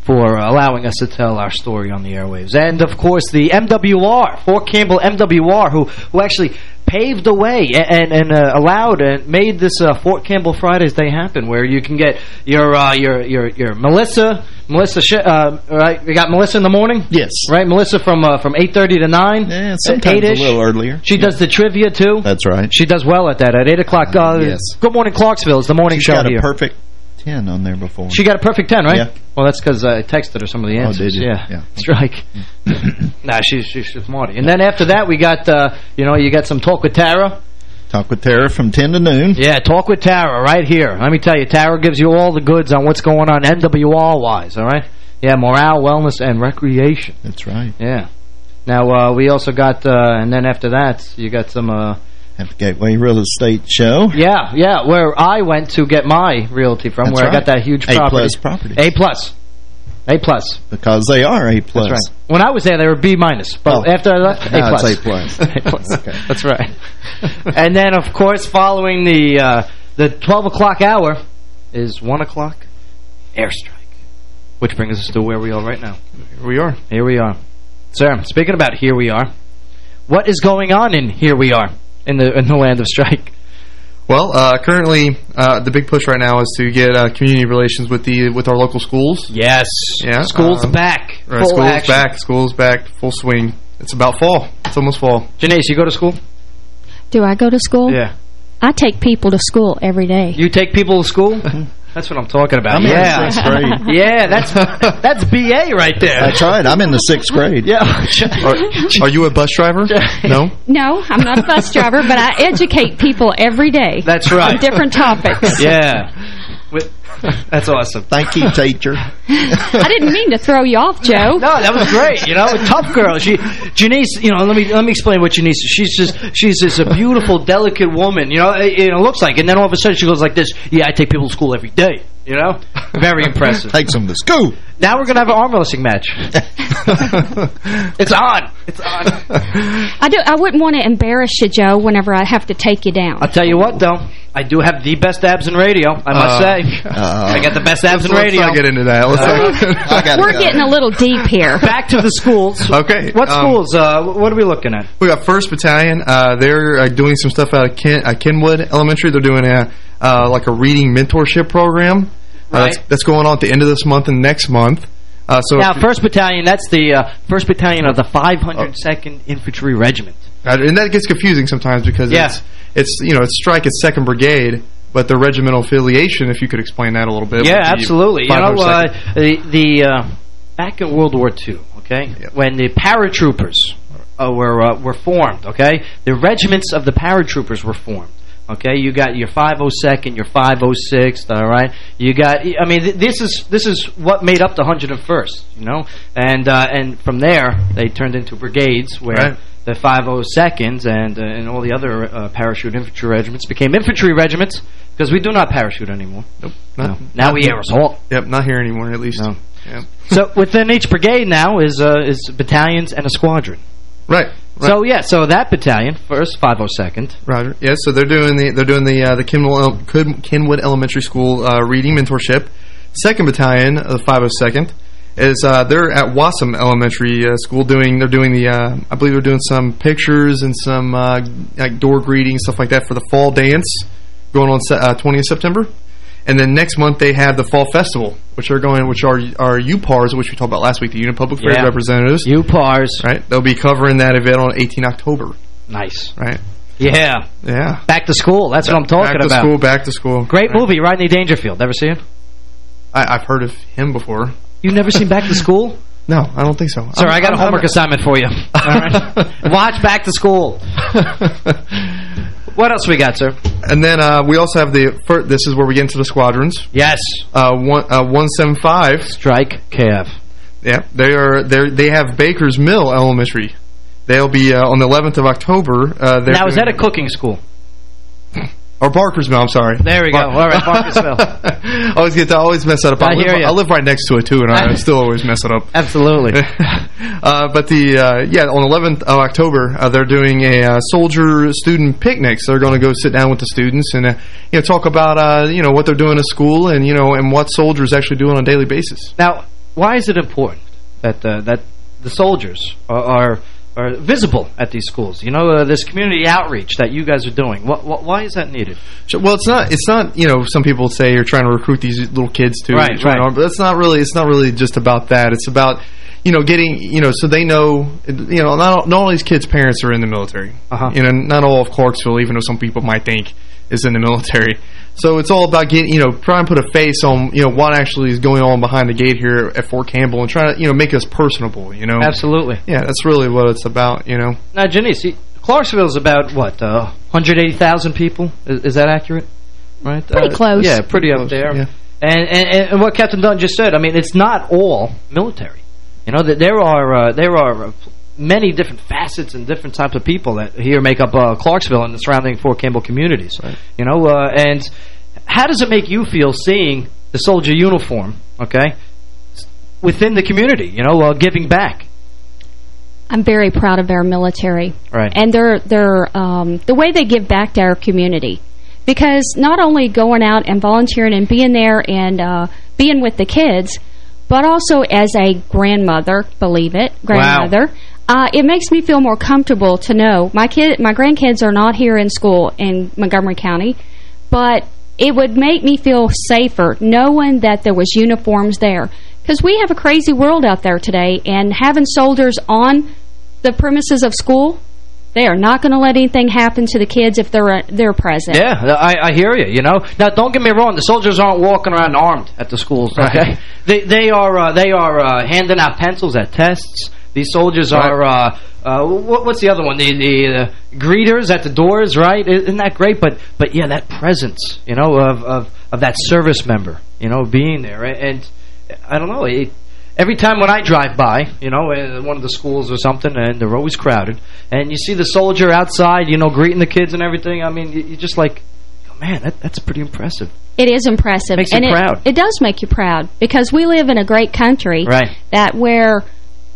Speaker 11: for allowing us to tell our story on the airwaves. And, of course, the MWR, Fort Campbell MWR, who, who actually paved the way and, and uh, allowed and made this uh, Fort Campbell Fridays Day happen, where you can get your uh, your your your Melissa Melissa uh, right we got Melissa in the morning?
Speaker 12: Yes.
Speaker 11: Right Melissa from uh, from 8:30 to 9
Speaker 12: yeah sometimes a little earlier.
Speaker 11: She does the trivia too?
Speaker 12: That's right.
Speaker 11: She does well at that at 8 o'clock uh,
Speaker 12: yes.
Speaker 11: Good Morning Clarksville is the morning
Speaker 12: She's
Speaker 11: show
Speaker 12: got
Speaker 11: here.
Speaker 12: perfect 10 on there before
Speaker 11: she got a perfect 10 right
Speaker 12: yeah
Speaker 11: well that's because I texted her some of the answers
Speaker 12: oh, did you?
Speaker 11: yeah,
Speaker 12: yeah.
Speaker 11: strike nah she's she's smart and then after that we got you know you got some talk with Tara
Speaker 12: Talk with Tara from 10 to noon.
Speaker 11: Yeah, talk with Tara right here. Let me tell you, Tara gives you all the goods on what's going on MWR-wise, all right? Yeah, morale, wellness, and recreation.
Speaker 12: That's right.
Speaker 11: Yeah. Now, uh, we also got, uh, and then after that, you got some...
Speaker 12: At the Gateway Real Estate Show.
Speaker 11: Yeah, yeah, where I went to get my realty from,
Speaker 12: That's
Speaker 11: where
Speaker 12: right.
Speaker 11: I got that huge property.
Speaker 12: A-plus properties.
Speaker 11: A-plus. A-plus.
Speaker 12: Because they are A-plus.
Speaker 11: That's right. When I was there, they were B-minus. But
Speaker 12: oh.
Speaker 11: after I left, A-plus.
Speaker 12: it's A-plus.
Speaker 11: A-plus.
Speaker 12: okay.
Speaker 11: That's right. and then, of course, following the uh, the 12 o'clock hour is 1 o'clock airstrike. Which brings us to where we are right now.
Speaker 5: Here we are.
Speaker 11: Here we are. Sir, speaking about here we are, what is going on in here we are in the in the land of strike?
Speaker 5: Well, uh, currently, uh, the big push right now is to get uh, community relations with the with our local schools.
Speaker 11: Yes.
Speaker 5: Yeah.
Speaker 11: School's
Speaker 5: um,
Speaker 11: back.
Speaker 5: Right,
Speaker 11: Full
Speaker 5: school's
Speaker 11: action.
Speaker 5: back. School's back. Full swing. It's about fall. It's almost fall.
Speaker 11: Janae, you go to school?
Speaker 14: Do I go to school?
Speaker 11: Yeah.
Speaker 14: I take people to school every day.
Speaker 11: You take people to school? That's what I'm talking about.
Speaker 12: I'm in
Speaker 11: yeah.
Speaker 12: the sixth grade.
Speaker 11: yeah, that's that's BA right there.
Speaker 12: That's right. I'm in the sixth grade.
Speaker 11: Yeah.
Speaker 5: are, are you a bus driver? No?
Speaker 14: No, I'm not a bus driver, but I educate people every day.
Speaker 11: That's right.
Speaker 14: On different topics.
Speaker 11: Yeah. With, that's awesome.
Speaker 12: Thank you, teacher.
Speaker 14: I didn't mean to throw you off, Joe.
Speaker 11: No, that was great. You know, a tough girl. She, Janice. You know, let me let me explain what Janice. is. She's just she's just a beautiful, delicate woman. You know, it, it looks like. And then all of a sudden, she goes like this. Yeah, I take people to school every day. You know, very impressive.
Speaker 12: Takes them to school.
Speaker 11: Now we're gonna have an arm wrestling match. it's on. It's on.
Speaker 14: I do. I wouldn't want to embarrass you, Joe, whenever I have to take you down.
Speaker 11: I'll tell you what, though. I do have the best abs in radio, I must
Speaker 5: Uh,
Speaker 11: say. I got the best abs in radio.
Speaker 5: let's
Speaker 11: radio.
Speaker 5: not get into that. Let's not-
Speaker 14: We're getting a little deep here.
Speaker 11: Back to the schools.
Speaker 5: Okay.
Speaker 11: What
Speaker 5: um,
Speaker 11: schools? Uh, what are we looking at?
Speaker 5: We got 1st Battalion. Uh, they're uh, doing some stuff out of Ken, uh, Kenwood Elementary. They're doing a uh, like a reading mentorship program. Uh,
Speaker 11: Right.
Speaker 5: that's, that's going on at the end of this month and next month. Uh, so
Speaker 11: now, 1st Battalion, that's the uh, 1st Battalion of the 502nd Infantry Regiment.
Speaker 5: Uh, and that gets confusing sometimes because
Speaker 11: Yeah.
Speaker 5: it's, it's you know it's strike it's second brigade, but the regimental affiliation. If you could explain that a little bit.
Speaker 11: Yeah, absolutely. You know, uh, the, the uh, back in World War II, okay, when the paratroopers uh, were uh, were formed, okay, the regiments of the paratroopers were formed. Okay, you got your 502nd, your 506th, all right. You got, I mean, th this is this is what made up the 101st, you know, and uh, and from there they turned into brigades where.
Speaker 5: Right.
Speaker 11: The 502nds and uh, and all the other uh, parachute infantry regiments became infantry regiments because we do not parachute anymore.
Speaker 5: Nope.
Speaker 11: No.
Speaker 5: Not,
Speaker 11: Now we air assault.
Speaker 5: Yep, not here anymore at least.
Speaker 11: No.
Speaker 5: Yeah.
Speaker 11: so within each brigade now is uh, is battalions and a squadron.
Speaker 5: Right. right.
Speaker 11: So yeah, so that battalion first 502nd.
Speaker 5: Roger. Yeah, so they're doing the they're doing the uh, the Kenwood, Kenwood Elementary School uh, reading mentorship. Second Battalion, the 502nd, is uh, they're at Wassam Elementary uh, School doing they're doing the uh, I believe they're doing some pictures and some uh, like door greeting stuff like that for the fall dance going on se- uh, 20th September. And then next month they have the fall festival, which are going, which are our UPARs, which we talked about last week, the Unit Public Affairs
Speaker 11: Yeah.
Speaker 5: representatives.
Speaker 11: UPARs.
Speaker 5: Right, they'll be covering that event on 18 October.
Speaker 11: Nice.
Speaker 5: Right.
Speaker 11: Yeah.
Speaker 5: Yeah.
Speaker 11: Back to school. That's what I'm talking
Speaker 5: back to
Speaker 11: about.
Speaker 5: school, back to school.
Speaker 11: Great
Speaker 5: Right.
Speaker 11: movie, Rodney Dangerfield. Ever seen it?
Speaker 5: I, I've heard of him before.
Speaker 11: You never seen Back to School?
Speaker 5: No, I don't think so.
Speaker 11: Sorry,
Speaker 5: I'm-
Speaker 11: I got a homework
Speaker 5: I'm-
Speaker 11: assignment for you. All right. Watch Back to School. what else we got, sir?
Speaker 5: And then uh, we also have the fir this is where we get into the squadrons.
Speaker 11: Yes.
Speaker 5: Uh, one uh, one seven five
Speaker 11: Strike KF.
Speaker 5: Yeah, they are they they have Baker's Mill Elementary. They'll be uh, on the 11th of October. Uh,
Speaker 11: Now, is that a cooking school?
Speaker 5: Or Barkers Mill, I'm sorry.
Speaker 11: There we go. All right, Barkers Mill.
Speaker 5: I always get to, I always mess that up.
Speaker 11: I
Speaker 5: live,
Speaker 11: hear ya.
Speaker 5: I live right next to it too, and I still always mess it up.
Speaker 11: Absolutely.
Speaker 5: uh, but the uh, yeah, on 11th of October, uh, they're doing a uh, soldier student picnic. So they're going to go sit down with the students and uh, you know talk about uh, you know what they're doing at school and you know and what soldiers actually do on a daily basis.
Speaker 11: Now, why is it important that uh, that the soldiers are, are are visible at these schools? You know, uh, this community outreach that you guys are doing. What, what, why is that needed?
Speaker 5: So, well, it's not. It's not. You know, some people say you're trying to recruit these little kids to
Speaker 11: Right,
Speaker 5: join
Speaker 11: right.
Speaker 5: But that's not really. It's not really just about that. It's about you know getting you know so they know you know not not all these kids' parents are in the military.
Speaker 11: Uh-huh.
Speaker 5: You know, not all of Clarksville, even though some people might think is in the military. So it's all about getting you know try and put a face on you know what actually is going on behind the gate here at Fort Campbell and try to you know make us personable. You know,
Speaker 11: Absolutely.
Speaker 5: Yeah, that's really what it's about. You know.
Speaker 11: Now, Janice, see, Clarksville is about, what, uh, 180,000 people? Is, is that accurate? Right?
Speaker 14: Pretty
Speaker 11: Uh,
Speaker 14: close.
Speaker 11: Yeah, pretty up there.
Speaker 5: yeah.
Speaker 11: And, and and what Captain Dunn just said, I mean, it's not all military. You know, that there are uh, there are uh, many different facets and different types of people that here make up uh, Clarksville and the surrounding Fort Campbell communities. You know, uh, and how does it make you feel seeing the soldier uniform, okay, within the community, you know, uh, giving back?
Speaker 14: I'm very proud of our military.
Speaker 11: Right.
Speaker 14: And they're, they're, um, the way they give back to our community. Because not only going out and volunteering and being there and uh, being with the kids, but also as a grandmother, believe it, grandmother, uh, it makes me feel more comfortable to know my kid, my grandkids are not here in school in Montgomery County, but it would make me feel safer knowing that there was uniforms there. Because we have a crazy world out there today, and having soldiers on the premises of school, they are not going to let anything happen to the kids if they're uh, they're present.
Speaker 11: Yeah, I, I hear you, you know. Now, don't get me wrong. The soldiers aren't walking around armed at the schools, okay?
Speaker 5: Right.
Speaker 11: They, they are uh, they are uh, handing out pencils at tests. These soldiers are, uh, uh, what, what's the other one? The, the uh, greeters at the doors, right? Isn't that great? But, but yeah, that presence, you know, of, of, of that service member, you know, being there. And I don't know, it, every time when I drive by, you know, one of the schools or something, and they're always crowded, and you see the soldier outside, you know, greeting the kids and everything, I mean, you- you're just like, oh, man, that, that's pretty impressive.
Speaker 14: It is impressive.
Speaker 11: Makes you
Speaker 14: it,
Speaker 11: proud.
Speaker 14: It does make you proud because we live in a great country
Speaker 11: Right.
Speaker 14: that where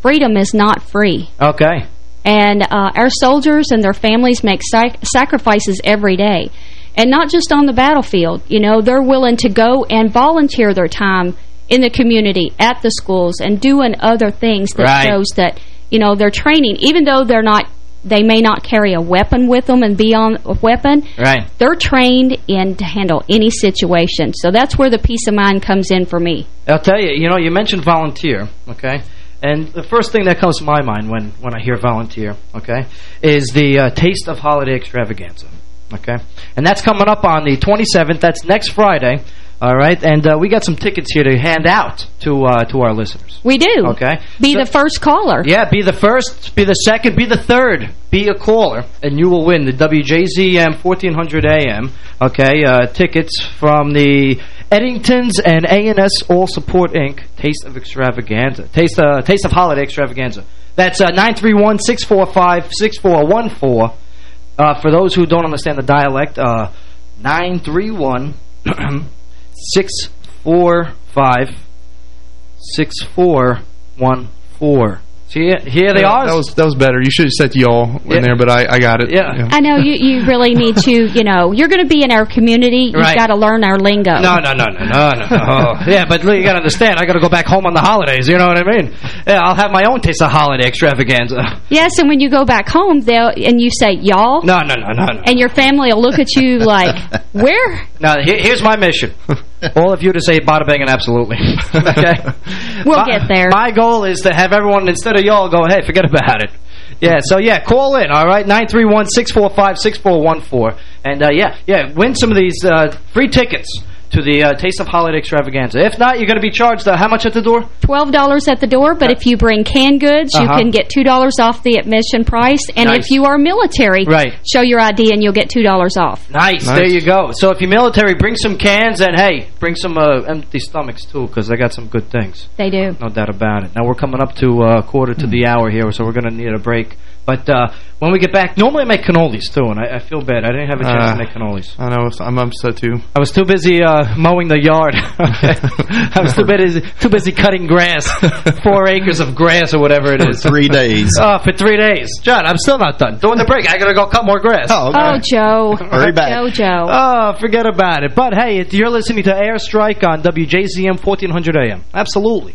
Speaker 14: freedom is not free.
Speaker 11: Okay.
Speaker 14: And uh, our soldiers and their families make sac sacrifices every day. And not just on the battlefield. You know, they're willing to go and volunteer their time in the community, at the schools, and doing other things that
Speaker 11: Right.
Speaker 14: shows that, you know, they're training. Even though they're not, they may not carry a weapon with them and be on a weapon,
Speaker 11: Right.
Speaker 14: they're trained in to handle any situation. So that's where the peace of mind comes in for me.
Speaker 11: I'll tell you, you know, you mentioned volunteer, okay? And the first thing that comes to my mind when, when I hear volunteer, okay, is the uh, Taste of Holiday Extravaganza, okay? And that's coming up on the 27th. That's next Friday, all right? And uh, we got some tickets here to hand out to uh, to our listeners.
Speaker 14: We do.
Speaker 11: Okay.
Speaker 14: Be
Speaker 11: So-
Speaker 14: the first caller.
Speaker 11: Yeah, be the first, be the second, be the third. Be a caller, and you will win the WJZM 1400 AM, okay, uh, tickets from the Eddingtons and A&S All Support Inc. Taste of Extravaganza. Taste, uh, Taste of Holiday Extravaganza. That's uh, 931-645-6414. Uh, for those who don't understand the dialect, uh, 931 645 6414. See, here they
Speaker 5: Yeah,
Speaker 11: are.
Speaker 5: That was that was better. You should have said y'all in
Speaker 11: Yeah.
Speaker 5: there, but I I got it.
Speaker 11: Yeah.
Speaker 14: I know you, you really need to, you know, you're going to be in our community. You've
Speaker 11: Right.
Speaker 14: got to learn our lingo.
Speaker 11: No, no, no, no, no, no. Oh, yeah, but look, you got to understand, I got to go back home on the holidays, you know what I mean? Yeah, I'll have my own taste of holiday extravaganza.
Speaker 14: Yes, and when you go back home, they'll and you say y'all,
Speaker 11: No, no, no, no, no.
Speaker 14: and your family will look at you like, where?
Speaker 11: Now, here, here's my mission. All of you to say bada bang and absolutely. okay?
Speaker 14: We'll
Speaker 11: My-
Speaker 14: get there.
Speaker 11: My goal is to have everyone, instead of y'all, go, hey, forget about it. Yeah, so yeah, call in, all right? 931-645-6414. And, uh, yeah, yeah, win some of these uh, free tickets to the uh, Taste of Holiday Extravaganza. If not, you're going to be charged uh, how much at the door?
Speaker 14: $12 at the door, but if you bring canned goods, you
Speaker 11: Uh-huh.
Speaker 14: can get $2 off the admission price. And
Speaker 11: Nice.
Speaker 14: if you are military,
Speaker 11: Right.
Speaker 14: show your ID and you'll get $2 off.
Speaker 11: Nice,
Speaker 5: Nice.
Speaker 11: there you go. So if you're military, bring some cans, and hey, bring some uh, empty stomachs, too, because they got some good things.
Speaker 14: They do.
Speaker 11: No doubt about it. Now, we're coming up to uh, quarter to the hour here, so we're going to need a break. But uh, when we get back, normally I make cannolis, too, and I, I feel bad. I didn't have a chance
Speaker 5: Uh,
Speaker 11: to make cannolis.
Speaker 5: I know. I'm upset, too.
Speaker 11: I was too busy uh, mowing the yard. I was too busy, too busy cutting grass. Four acres of grass or whatever it is.
Speaker 12: For three days.
Speaker 11: Oh, for three days. John, I'm still not done. During the break, I got to go cut more grass.
Speaker 12: Oh,
Speaker 14: Oh, Joe.
Speaker 12: Hurry back.
Speaker 14: Joe, Joe.
Speaker 11: Oh, forget about it. But hey, you're listening to Airstrike on WJZM 1400 AM. Absolutely.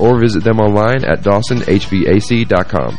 Speaker 20: or visit them online at dawsonhvac.com.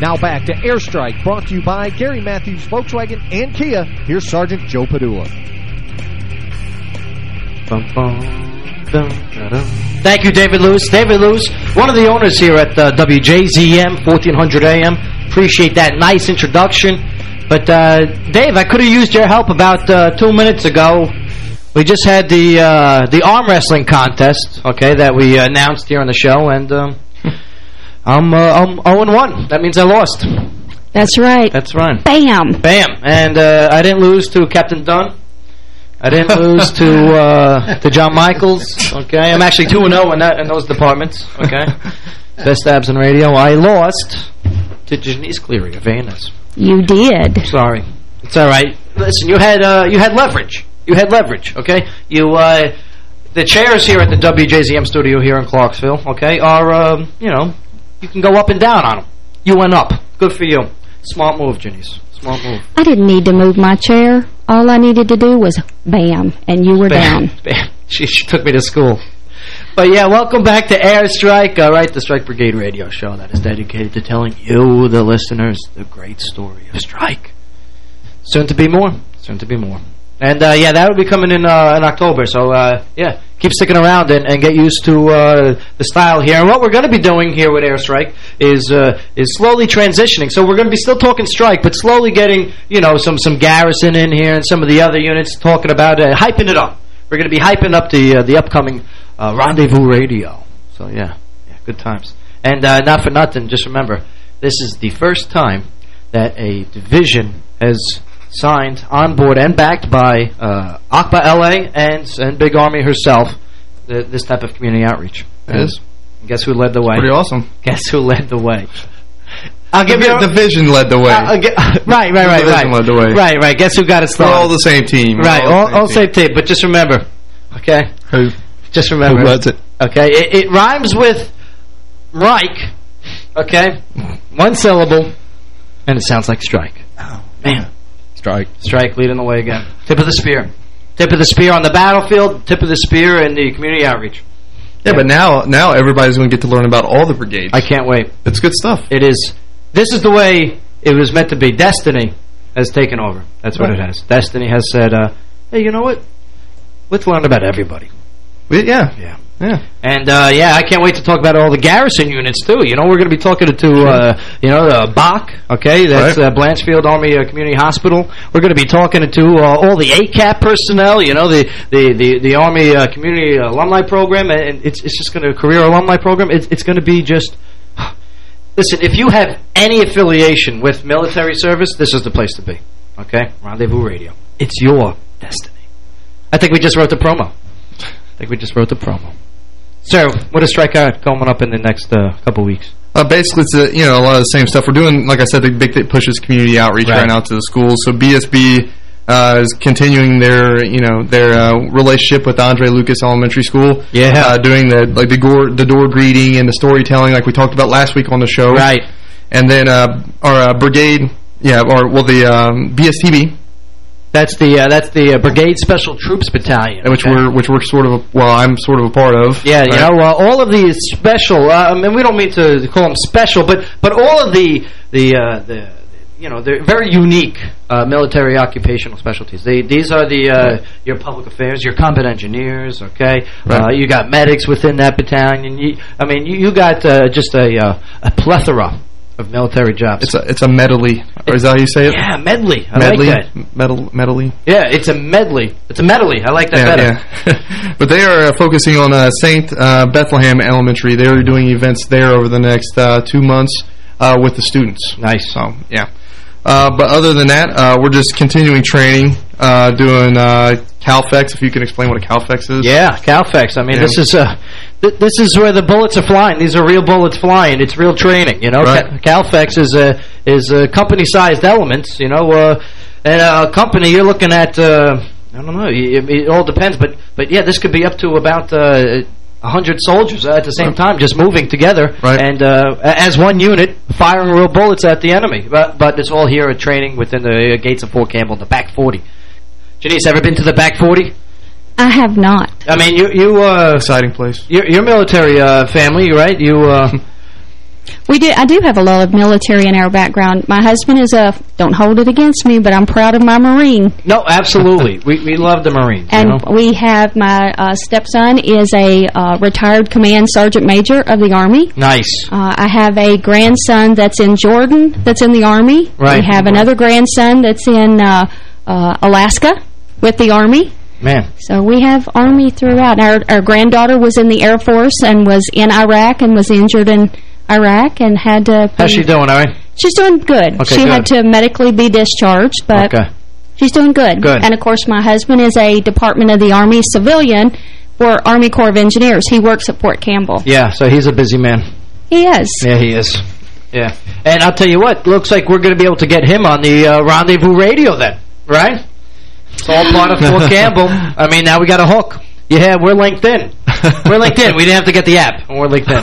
Speaker 10: Now back to Airstrike, brought to you by Gary Matthews Volkswagen and Kia. Here's Sergeant Joe Padula.
Speaker 11: Thank you, David Lewis. David Lewis, one of the owners here at uh, WJZM, 1400 AM. Appreciate that nice introduction. But, uh, Dave, I could have used your help about uh, two minutes ago. We just had the uh, the arm wrestling contest, okay, that we announced here on the show, and um, I'm uh, I'm 0-1. That means I lost.
Speaker 14: That's right.
Speaker 11: That's right.
Speaker 14: Bam.
Speaker 11: Bam. And uh, I didn't lose to Captain Dunn. I didn't lose to uh, to John Michaels. Okay, I'm actually two and zero in that in those departments. Okay, best abs in radio. I lost to Janice Cleary of Vaness.
Speaker 14: You did.
Speaker 11: Sorry, it's all right. Listen, you had uh, you had leverage. You had leverage. Okay, you uh, the chairs here at the WJZM studio here in Clarksville. Okay, are um, you know you can go up and down on them. You went up. Good for you. Smart move, Janice. Smart move.
Speaker 14: I didn't need to move my chair. All I needed to do was bam, and you were
Speaker 11: Bam.
Speaker 14: down.
Speaker 11: Bam. She, she took me to school. But yeah, welcome back to Airstrike, all right, the Strike Brigade radio show that is dedicated to telling you, the listeners, the great story of Strike. Soon to be more. Soon to be more. And uh, yeah, that will be coming in uh, in October. So uh, yeah, keep sticking around and, and get used to uh, the style here. And what we're going to be doing here with Airstrike is uh, is slowly transitioning. So we're going to be still talking Strike, but slowly getting you know some some Garrison in here and some of the other units talking about uh, hyping it up. We're going to be hyping up the uh, the upcoming Rendezvous Radio. So yeah, yeah, good times. And not for nothing, just remember, this is the first time that a division has signed on board and backed by uh, ACPA LA and and Big Army herself the, this type of community outreach.
Speaker 5: It is.
Speaker 11: And guess who led the way?
Speaker 5: Pretty awesome.
Speaker 11: Guess who led the way? I'll give
Speaker 5: the,
Speaker 11: you a,
Speaker 5: division led the way.
Speaker 11: I'll get- right, right, right,
Speaker 5: division
Speaker 11: right.
Speaker 5: led the way.
Speaker 11: Right, right. Guess who got it
Speaker 5: We're
Speaker 11: started?
Speaker 5: all the same team. We're
Speaker 11: Right,
Speaker 5: all the
Speaker 11: all,
Speaker 5: same team.
Speaker 11: but just remember, okay?
Speaker 5: Who?
Speaker 11: Just remember.
Speaker 5: Who was it?
Speaker 11: Okay, it, it rhymes with Reich, okay? One syllable, and it sounds like strike. Oh, man.
Speaker 5: Strike.
Speaker 11: Strike leading the way again. Tip of the spear. Tip of the spear on the battlefield, tip of the spear in the community outreach.
Speaker 5: Yeah, but now now everybody's going to get to learn about all the brigades.
Speaker 11: I can't wait.
Speaker 5: It's good stuff.
Speaker 11: It is. This is the way it was meant to be. Destiny has taken over. That's what
Speaker 5: Right.
Speaker 11: it has. Destiny has said, uh, hey, you know what? Let's learn about everybody.
Speaker 5: yeah.
Speaker 11: Yeah.
Speaker 5: Yeah.
Speaker 11: And, uh, yeah, I can't wait to talk about all the garrison units, too. You know, we're going to be talking to, uh, you know, uh, BACH, okay? That's
Speaker 5: Right.
Speaker 11: uh, Blanchfield Army uh, Community Hospital. We're going to be talking to uh, all the ACAP personnel, you know, the, the, the, the Army uh, Community Alumni Program. And it's, it's just going to, career alumni program. It's, it's going to be just... Listen, if you have any affiliation with military service, this is the place to be. Okay? Rendezvous Radio. It's your destiny. I think we just wrote the promo. I think we just wrote the promo. Sir, what is Strikeout coming up in the next uh, couple weeks?
Speaker 5: Uh, basically, it's a, you know a lot of the same stuff. We're doing, like I said, the big thing pushes community outreach
Speaker 11: Right.
Speaker 5: right, now to the schools. So BSB uh, is continuing their you know their uh, relationship with Andre Lucas Elementary School.
Speaker 11: Yeah.
Speaker 5: uh, doing the like the door the door greeting and the storytelling, like we talked about last week on the show.
Speaker 11: Right.
Speaker 5: And then uh, our uh, brigade, yeah, or well the um, BSTB,
Speaker 11: That's the uh, that's the uh, Brigade Special Troops Battalion.
Speaker 5: which
Speaker 11: okay?
Speaker 5: we're which we're sort of a, well, I'm sort of a part of.
Speaker 11: Yeah, you know, uh, all of these special. Uh, I mean, we don't mean to call them special, but but all of the the uh, the you know they're very unique uh, military occupational specialties. They these are the uh, your public affairs, your combat engineers. Okay, uh,
Speaker 5: Right.
Speaker 11: you got medics within that battalion. You, I mean, you, you got uh, just a uh, a plethora of military jobs.
Speaker 5: It's a it's a medley. Or is that how you say it?
Speaker 11: yeah, medley. I
Speaker 5: medley,
Speaker 11: like
Speaker 5: medal, medley.
Speaker 11: Yeah, it's a medley. It's a medley. I like that
Speaker 5: yeah,
Speaker 11: better.
Speaker 5: yeah. but they are uh, focusing on uh, St. Uh, Bethlehem Elementary. They're doing events there over the next uh, two months uh, with the students.
Speaker 11: Nice.
Speaker 5: So, yeah. Uh, but other than that, uh, we're just continuing training, uh, doing uh, CalFex, if you can explain what a CalFex is.
Speaker 11: Yeah, Calfex. I mean,
Speaker 5: Yeah.
Speaker 11: this is uh, th this is where the bullets are flying. These are real bullets flying. It's real training. You know,
Speaker 5: Right.
Speaker 11: Ca Calfex is a is a company-sized elements. You know, uh, and a company you're looking at. Uh, I don't know. It, it all depends, but but yeah, this could be up to about. Uh, a hundred soldiers at the same time, just moving together,
Speaker 5: Right.
Speaker 11: and uh, as one unit, firing real bullets at the enemy. But but it's all here at training within the uh, gates of Fort Campbell, the back 40. Janice, ever been to the back 40?
Speaker 14: I have not.
Speaker 11: I mean, you you uh,
Speaker 5: Exciting place.
Speaker 11: your, your military uh, family, right? You uh,
Speaker 14: We do. I do have a lot of military in our background. My husband is a, don't hold it against me, but I'm proud of my Marine.
Speaker 11: No, absolutely. we we love the Marines.
Speaker 14: And
Speaker 11: you know?
Speaker 14: we have my uh, stepson is a uh, retired command sergeant major of the Army.
Speaker 11: Nice.
Speaker 14: Uh, I have a grandson that's in Jordan that's in the Army.
Speaker 11: Right.
Speaker 14: We have another grandson that's in uh, uh, Alaska with the Army.
Speaker 11: Man.
Speaker 14: So we have Army throughout. Our, our granddaughter was in the Air Force and was in Iraq and was injured in Iraq and had to...
Speaker 11: How's she doing, right?
Speaker 14: She's doing good.
Speaker 11: Okay,
Speaker 14: she
Speaker 11: good.
Speaker 14: had to medically be discharged, but
Speaker 11: Okay.
Speaker 14: she's doing good.
Speaker 11: Good.
Speaker 14: And, of course, my husband is a Department of the Army civilian for Army Corps of Engineers. He works at Fort Campbell.
Speaker 11: Yeah, so he's a busy man.
Speaker 14: He is.
Speaker 11: Yeah, he is. Yeah. And I'll tell you what, looks like we're going to be able to get him on the uh, Rendezvous Radio then, right? It's all part of Fort Campbell. I mean, now we got a hook. Yeah, we're linked in. We're linked in. We didn't have to get the app. We're linked in.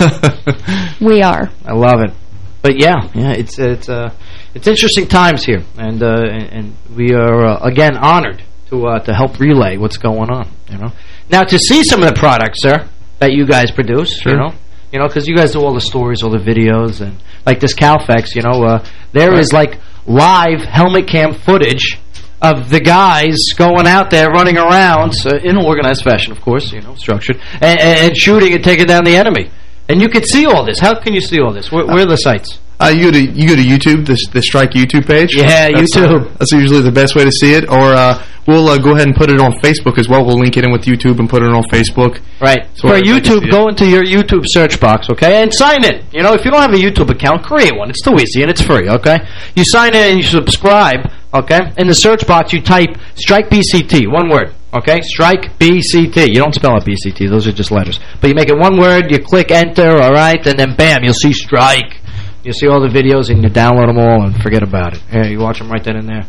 Speaker 14: We are.
Speaker 11: I love it. But yeah, yeah, it's it's uh it's interesting times here, and uh, and, and we are uh, again honored to uh, to help relay what's going on. You know, now to see some of the products, sir, that you guys produce.
Speaker 5: Sure.
Speaker 11: You know, you know, because you guys do all the stories, all the videos, and like this Calfex. You know, uh, there is like live helmet cam footage of the guys going out there running around uh, in organized fashion, of course, you know, structured, and, and, shooting and taking down the enemy. And you can see all this. How can you see all this? Where, where are the sites?
Speaker 5: Uh, you go to you go to YouTube, the the Strike YouTube page.
Speaker 11: Yeah,
Speaker 5: That's,
Speaker 11: YouTube.
Speaker 5: uh, that's usually the best way to see it. Or uh, we'll uh, go ahead and put it on Facebook as well. We'll link it in with YouTube and put it on Facebook.
Speaker 11: Right.
Speaker 5: So
Speaker 11: For
Speaker 5: everybody can see
Speaker 11: YouTube, go into your YouTube search box, okay, and sign in. You know, if you don't have a YouTube account, create one. It's too easy and it's free, okay? You sign in and you subscribe, okay? In the search box, you type Strike BCT, one word, okay? Strike BCT. You don't spell it BCT; those are just letters. But you make it one word. You click enter, all right, and then bam, you'll see Strike. You'll see all the videos and you download them all and forget about it. Yeah, you watch them right then and there.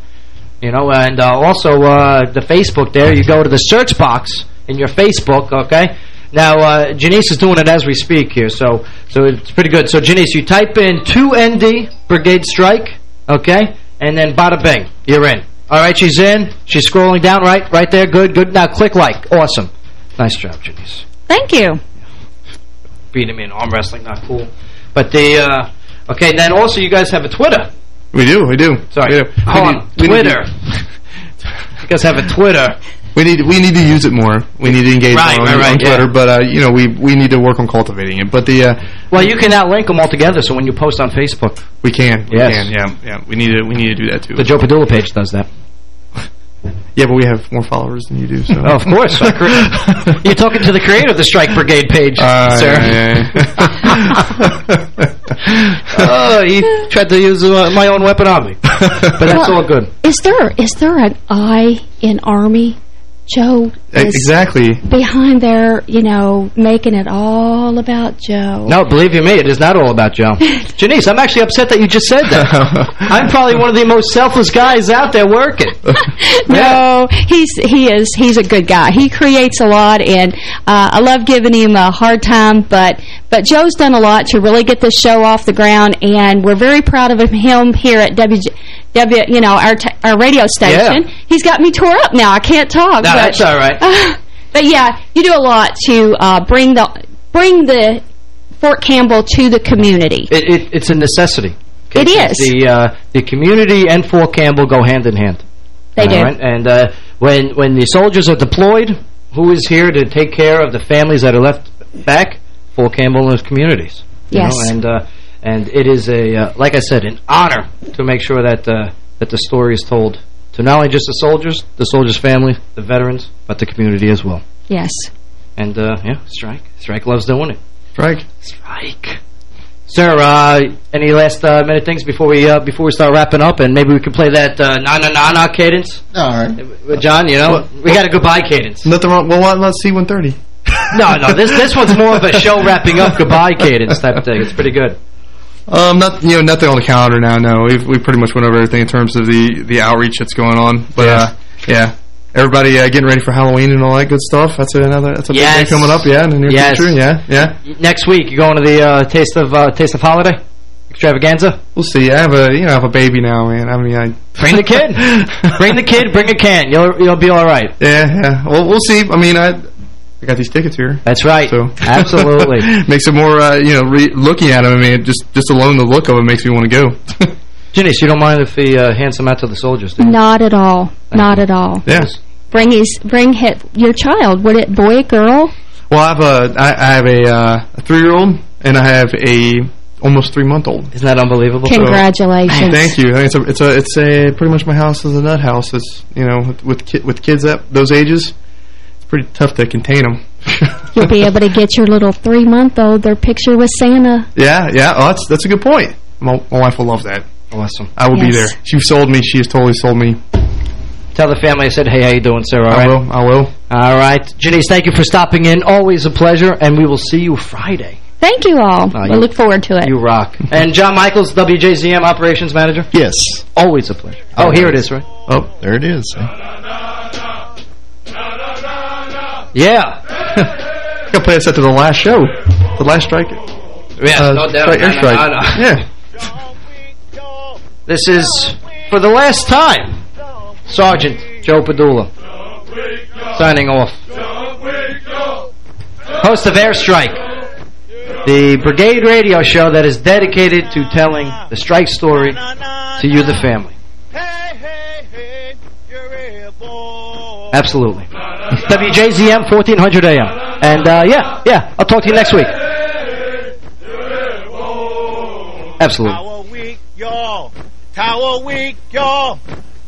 Speaker 11: You know, and uh, also uh, the Facebook there, you go to the search box in your Facebook, okay? Now, uh, Janice is doing it as we speak here, so so it's pretty good. So, Janice, you type in 2ND Brigade Strike, okay? And then bada bing, you're in. All right, she's in. She's scrolling down, right? Right there, good, good. Now, click like. Awesome. Nice job, Janice.
Speaker 14: Thank you.
Speaker 11: Beating me in arm wrestling, not cool. But the, uh, okay, then also you guys have a Twitter.
Speaker 5: We do, we do.
Speaker 11: Sorry.
Speaker 5: We do.
Speaker 11: Hold
Speaker 5: need-
Speaker 11: on.
Speaker 5: we need
Speaker 11: Twitter. You guys have a Twitter.
Speaker 5: We need we need to use it more. We need to engage
Speaker 11: Right,
Speaker 5: more on,
Speaker 11: right, right,
Speaker 5: on Twitter.
Speaker 11: yeah.
Speaker 5: But uh, you know, we we need to work on cultivating it. But the uh,
Speaker 11: Well, you can now link them all together, so when you post on Facebook.
Speaker 5: we can, we
Speaker 11: Yes.
Speaker 5: can, yeah, yeah. We need to we need to do that too.
Speaker 11: The Joe Padula page does that.
Speaker 5: Yeah, but we have more followers than you do. So.
Speaker 11: Oh, of course. You're talking to the creator of the Strike Brigade page,
Speaker 5: Uh,
Speaker 11: sir.
Speaker 5: yeah,
Speaker 11: oh, he tried to use uh, my own weapon on me. But that's
Speaker 14: Well,
Speaker 11: all good.
Speaker 14: Is there is there an I in Army, Joe? is
Speaker 5: exactly.
Speaker 14: Behind there, you know, making it all about Joe.
Speaker 11: No, believe you me, it is not all about Joe. Janice, I'm actually upset that you just said that. I'm probably one of the most selfless guys out there working.
Speaker 14: no, he's he is he's a good guy. He creates a lot, and uh, I love giving him a hard time. But but Joe's done a lot to really get this show off the ground, and we're very proud of him here at W. W you know our t our radio station.
Speaker 11: Yeah.
Speaker 14: He's got me tore up now. I can't talk.
Speaker 11: No,
Speaker 14: but,
Speaker 11: that's all right.
Speaker 14: but yeah, you do a lot to uh, bring the bring the Fort Campbell to the community.
Speaker 11: It, it, it's a necessity.
Speaker 14: It is.
Speaker 11: The uh, the community and Fort Campbell go hand in hand.
Speaker 14: They do.
Speaker 11: Right? And uh, when when the soldiers are deployed, who is here to take care of the families that are left back? Fort Campbell and those communities. you
Speaker 14: Yes.
Speaker 11: know? And uh, and it is a uh, like I said, an honor to make sure that uh, that the story is told to not only just the soldiers, the soldiers' family, the veterans, but the community as well.
Speaker 14: Yes.
Speaker 11: And uh, yeah, Strike. Strike loves doing it.
Speaker 5: Strike.
Speaker 11: Strike. Sir, uh, any last uh, minute things before we uh, before we start wrapping up, and maybe we can play that uh, na na na na cadence.
Speaker 12: All right,
Speaker 11: John. You know, we got a goodbye cadence.
Speaker 5: Nothing wrong. Well, why not C-130?
Speaker 11: No, no, this this one's more of a show wrapping up goodbye cadence type of thing. It's pretty good.
Speaker 5: Um, not you know nothing on the calendar now. No, we've we pretty much went over everything in terms of the the outreach that's going on. But
Speaker 11: Yeah.
Speaker 5: uh, yeah, everybody uh, getting ready for Halloween and all that good stuff. That's another that's a big
Speaker 11: Yes.
Speaker 5: thing coming up. Yeah, in the near
Speaker 11: Yes.
Speaker 5: future. Yeah, yeah.
Speaker 11: Next week, you going to the uh, taste of uh, taste of holiday extravaganza?
Speaker 5: We'll see. I have a you know I have a baby now, man. I mean, I
Speaker 11: Bring the kid. bring the kid. Bring a can. You'll you'll be all right.
Speaker 5: Yeah, yeah. Well, we'll see. I mean, I I got these tickets here.
Speaker 11: That's right.
Speaker 5: So
Speaker 11: Absolutely.
Speaker 5: makes it more, uh, you know, re looking at them. I mean, just just alone the look of it makes me want to go.
Speaker 11: Janice, you don't mind if he uh, hands them out to the soldiers, do you?
Speaker 14: Not at all. Not at all.
Speaker 5: Yes.
Speaker 14: Bring his bring hit your child. Would it boy girl?
Speaker 5: Well, I have a I, I have a, uh, a three year old and I have a almost three month old.
Speaker 11: Isn't that unbelievable?
Speaker 14: Congratulations.
Speaker 5: Thank you. It's a it's a it's a pretty much my house is a nut house. It's you know with with, ki with kids at those ages, it's pretty tough to contain them.
Speaker 14: You'll be able to get your little three month old their picture with Santa.
Speaker 5: Yeah, yeah. Oh, that's that's a good point. My, my wife will love that.
Speaker 11: Awesome.
Speaker 5: I will be there. She sold me. She has totally sold me.
Speaker 11: Tell the family I said, hey, how you doing, sir? All
Speaker 5: I
Speaker 11: right?
Speaker 5: will. I will.
Speaker 11: All right. Janice, thank you for stopping in. Always a pleasure, and we will see you Friday.
Speaker 14: Thank you all.
Speaker 11: Oh,
Speaker 14: I
Speaker 11: you-
Speaker 14: look forward to it.
Speaker 11: You rock. and John Michaels, WJZM Operations Manager?
Speaker 12: Yes.
Speaker 11: Always a pleasure. Oh, here it is, right?
Speaker 5: Oh,
Speaker 12: there it is.
Speaker 11: Yeah.
Speaker 5: Got to play this after the last show. The last strike.
Speaker 11: Yes,
Speaker 5: uh,
Speaker 11: no doubt.
Speaker 5: Strike,
Speaker 11: No, no,
Speaker 5: airstrike.
Speaker 11: no, no.
Speaker 5: Yeah.
Speaker 11: This is, for the last time, Sergeant Joe Padula signing off. Host of Airstrike, the brigade radio show that is dedicated to telling the strike story to you, the family. Absolutely. WJZM 1400 AM. And, uh, yeah, yeah, I'll talk to you next week. Absolutely.
Speaker 15: Tower weak, y'all. Tower weak, y'all.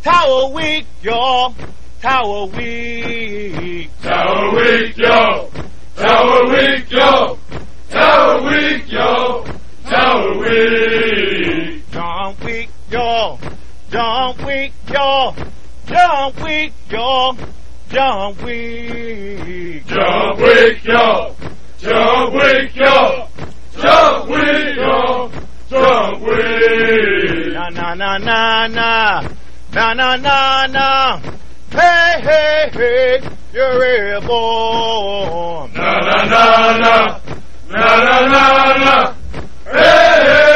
Speaker 15: Tower weak, y'all. Tower weak. Tower weak, y'all. Tower weak, y'all. Tower weak, y'all. Tower weak. John weak, y'all. John weak, y'all. John weak, y'all. John weak. John weak, y'all. John weak, y'all. John weak, y'all. John weak. Na na na na na. Na na na na. Hey hey hey. You're airborne. Na na na na. Na na na na. Hey hey.